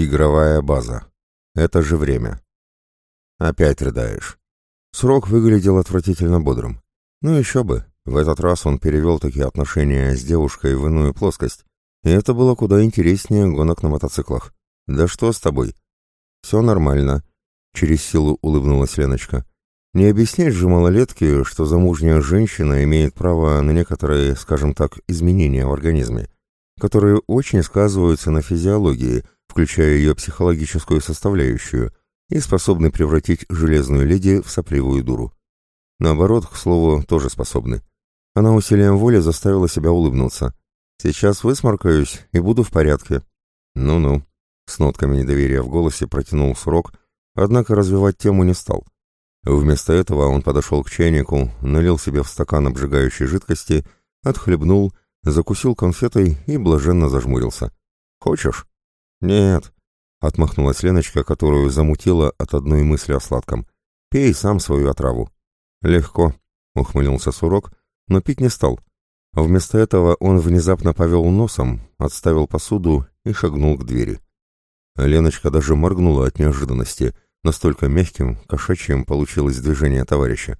Игровая база. Это же время. Опять рыдаешь. Срок выглядел отвратительно бодрым. Ну еще бы, в этот раз он перевел такие отношения с девушкой в иную плоскость, и это было куда интереснее гонок на мотоциклах. «Да что с тобой?» «Все нормально», — через силу улыбнулась Леночка. «Не объяснять же малолетке, что замужняя женщина имеет право на некоторые, скажем так, изменения в организме, которые очень сказываются на физиологии, включая ее психологическую составляющую, и способны превратить железную леди в сопливую дуру. Наоборот, к слову, тоже способны. Она усилием воли заставила себя улыбнуться. «Сейчас высморкаюсь и буду в порядке». «Ну-ну», — с нотками недоверия в голосе протянул срок, однако развивать тему не стал. Вместо этого он подошел к чайнику, налил себе в стакан обжигающей жидкости, отхлебнул, закусил конфетой и блаженно зажмурился. «Хочешь?» «Нет», — отмахнулась Леночка, которую замутила от одной мысли о сладком. «Пей сам свою отраву». «Легко», — ухмыльнулся Сурок, но пить не стал. Вместо этого он внезапно повел носом, отставил посуду и шагнул к двери. Леночка даже моргнула от неожиданности, настолько мягким, кошачьим получилось движение товарища.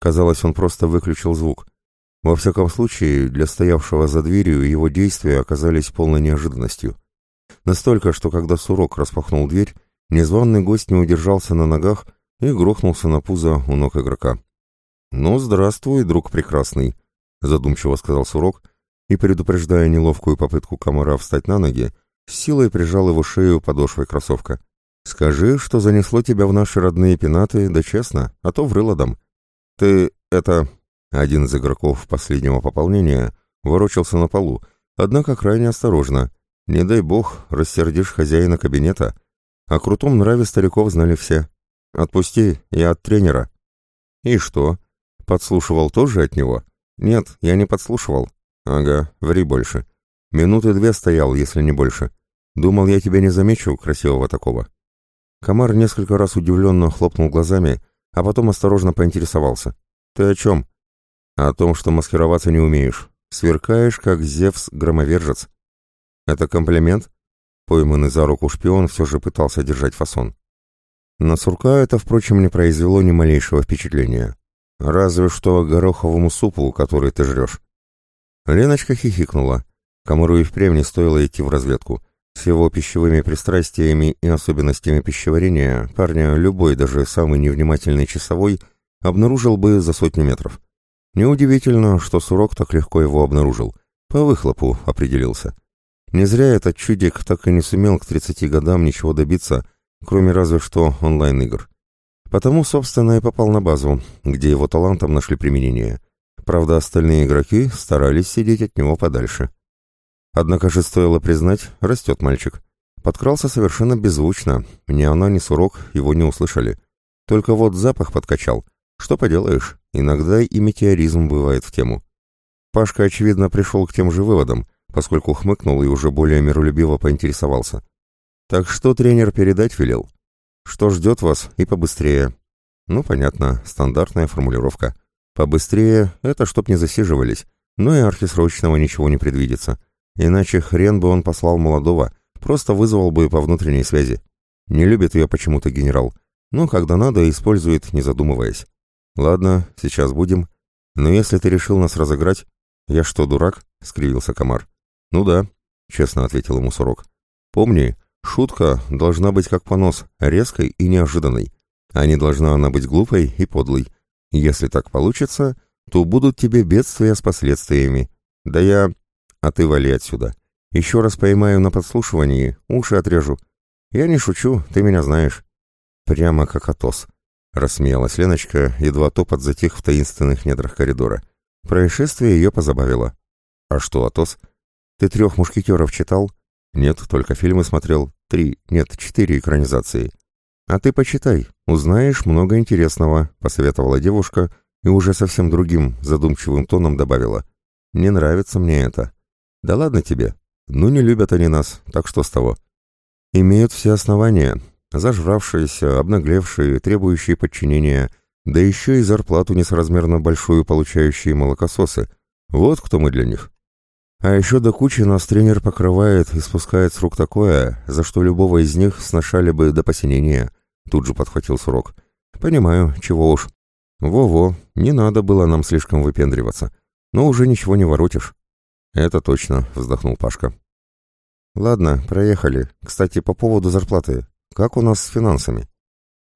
Казалось, он просто выключил звук. Во всяком случае, для стоявшего за дверью его действия оказались полной неожиданностью. Настолько, что когда Сурок распахнул дверь, незваный гость не удержался на ногах и грохнулся на пузо у ног игрока. «Ну, здравствуй, друг прекрасный», — задумчиво сказал Сурок, и, предупреждая неловкую попытку комара встать на ноги, с силой прижал его шею подошвой кроссовка. «Скажи, что занесло тебя в наши родные пенаты, да честно, а то врыло дам. Ты, это...» Один из игроков последнего пополнения ворочался на полу, однако крайне осторожно, не дай бог, рассердишь хозяина кабинета. О крутом нраве стариков знали все. Отпусти, я от тренера. И что? Подслушивал тоже от него? Нет, я не подслушивал. Ага, ври больше. Минуты две стоял, если не больше. Думал, я тебя не замечу, красивого такого. Комар несколько раз удивленно хлопнул глазами, а потом осторожно поинтересовался. Ты о чем? О том, что маскироваться не умеешь. Сверкаешь, как Зевс-громовержец. Это комплимент? Пойманный за руку шпион все же пытался держать фасон. На Сурка это, впрочем, не произвело ни малейшего впечатления. Разве что гороховому супу, который ты жрешь. Леночка хихикнула. Комару и впрямь не стоило идти в разведку. С его пищевыми пристрастиями и особенностями пищеварения парня любой, даже самый невнимательный часовой, обнаружил бы за сотню метров. Неудивительно, что Сурок так легко его обнаружил. По выхлопу определился. Не зря этот чудик так и не сумел к 30 годам ничего добиться, кроме разве что онлайн-игр. Потому, собственно, и попал на базу, где его талантом нашли применение. Правда, остальные игроки старались сидеть от него подальше. Однако же стоило признать, растет мальчик. Подкрался совершенно беззвучно, ни она, ни Сурок его не услышали. Только вот запах подкачал. Что поделаешь, иногда и метеоризм бывает в тему. Пашка, очевидно, пришел к тем же выводам, поскольку хмыкнул и уже более миролюбиво поинтересовался. «Так что тренер передать велел? Что ждет вас и побыстрее?» «Ну, понятно, стандартная формулировка. Побыстрее — это чтоб не засиживались, но и архисрочного ничего не предвидится. Иначе хрен бы он послал молодого, просто вызвал бы по внутренней связи. Не любит ее почему-то генерал, но когда надо, использует, не задумываясь. Ладно, сейчас будем. Но если ты решил нас разыграть... Я что, дурак?» — скривился комар. «Ну да», — честно ответил ему Сурок. «Помни, шутка должна быть как понос, резкой и неожиданной, а не должна она быть глупой и подлой. Если так получится, то будут тебе бедствия с последствиями. Да я... А ты вали отсюда. Еще раз поймаю на подслушивании, уши отрежу. Я не шучу, ты меня знаешь». «Прямо как Атос», — рассмеялась Леночка, едва топот затих в таинственных недрах коридора. Происшествие ее позабавило. «А что, Атос?» Ты трех мушкетеров читал? Нет, только фильмы смотрел. Три, нет, четыре экранизации. А ты почитай, узнаешь много интересного, посоветовала девушка и уже совсем другим, задумчивым тоном добавила. Не нравится мне это. Да ладно тебе. Ну не любят они нас, так что с того? Имеют все основания. Зажравшиеся, обнаглевшие, требующие подчинения, да еще и зарплату несоразмерно большую получающие молокососы. Вот кто мы для них. А еще до кучи нас тренер покрывает и спускает с рук такое, за что любого из них сношали бы до посинения. Тут же подхватил Сурок. Понимаю, чего уж. Во-во, не надо было нам слишком выпендриваться. Но уже ничего не воротишь. Это точно, вздохнул Пашка. Ладно, проехали. Кстати, по поводу зарплаты. Как у нас с финансами?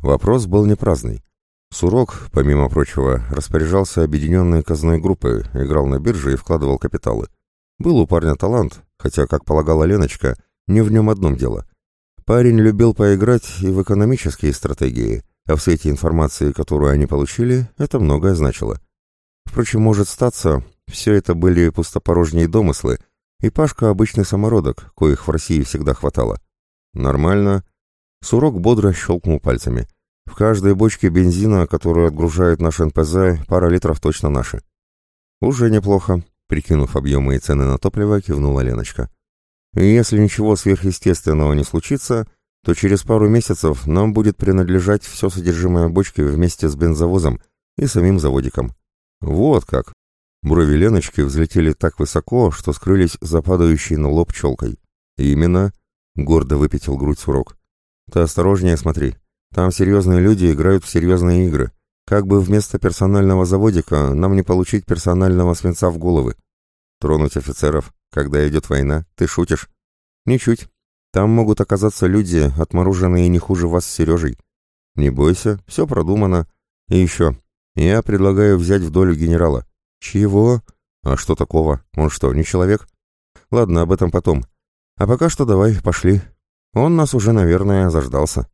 Вопрос был не праздный. Сурок, помимо прочего, распоряжался объединенной казной группой, играл на бирже и вкладывал капиталы. Был у парня талант, хотя, как полагала Леночка, не в нем одном дело. Парень любил поиграть и в экономические стратегии, а в свете информации, которую они получили, это многое значило. Впрочем, может статься, все это были пустопорожние домыслы, и Пашка обычный самородок, коих в России всегда хватало. Нормально. Сурок бодро щелкнул пальцами. В каждой бочке бензина, которую отгружает наш НПЗ, пара литров точно наши. Уже неплохо. Прикинув объемы и цены на топливо, кивнула Леночка. И если ничего сверхъестественного не случится, то через пару месяцев нам будет принадлежать все содержимое бочки вместе с бензовозом и самим заводиком. Вот как. Брови Леночки взлетели так высоко, что скрылись за падающей на лоб челкой. Именно, гордо выпятил грудь Сурок. Ты осторожнее смотри. Там серьезные люди играют в серьезные игры. Как бы вместо персонального заводика нам не получить персонального свинца в головы. Тронуть офицеров, когда идет война, ты шутишь? Ничуть. Там могут оказаться люди, отмороженные не хуже вас с Сережей. Не бойся, все продумано. И еще, я предлагаю взять в долю генерала. Чего? А что такого? Он что, не человек? Ладно, об этом потом. А пока что давай, пошли. Он нас уже, наверное, заждался.